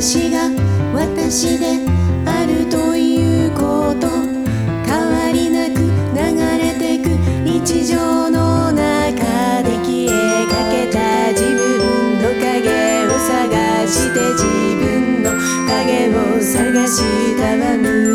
私が私であるということ変わりなく流れてく日常の中で消えかけた自分の影を探して自分の影を探したまま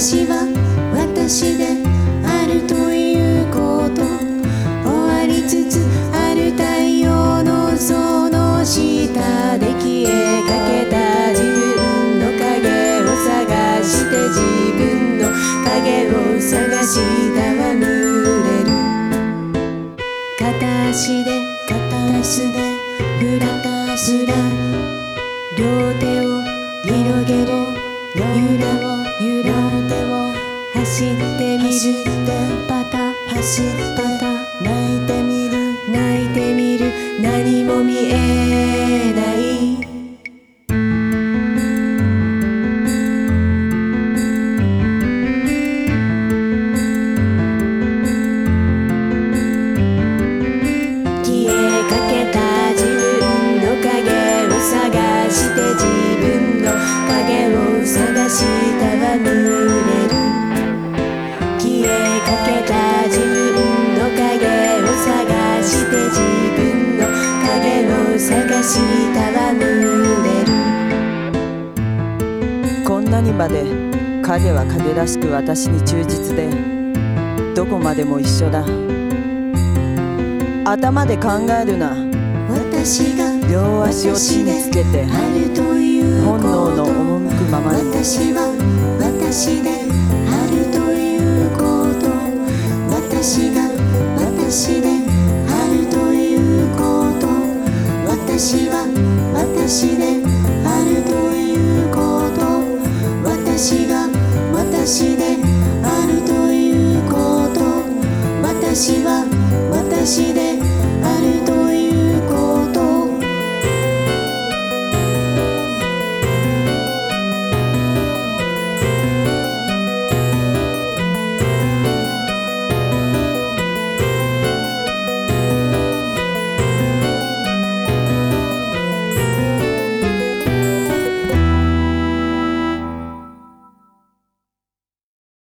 私は私であるということ終わりつつある太陽のその下で消えかけた自分の影を探して自分の影を探したは濡れる。片足で片足でふらすら両手を広げる揺れをゆら手を走ってみるパタ走って泣いてみる泣いてみる。何も見えない。消えかけた自分の影を探して自分の影を探したれる消えかけた自分の影を探して自分の影を探したは見れる。こんなにまで影は影らしく私に忠実でどこまでも一緒だ。頭で考えるな。私が両足を地につけて本能の赴くままに私は私であるということ。私が私であるということ。私は私で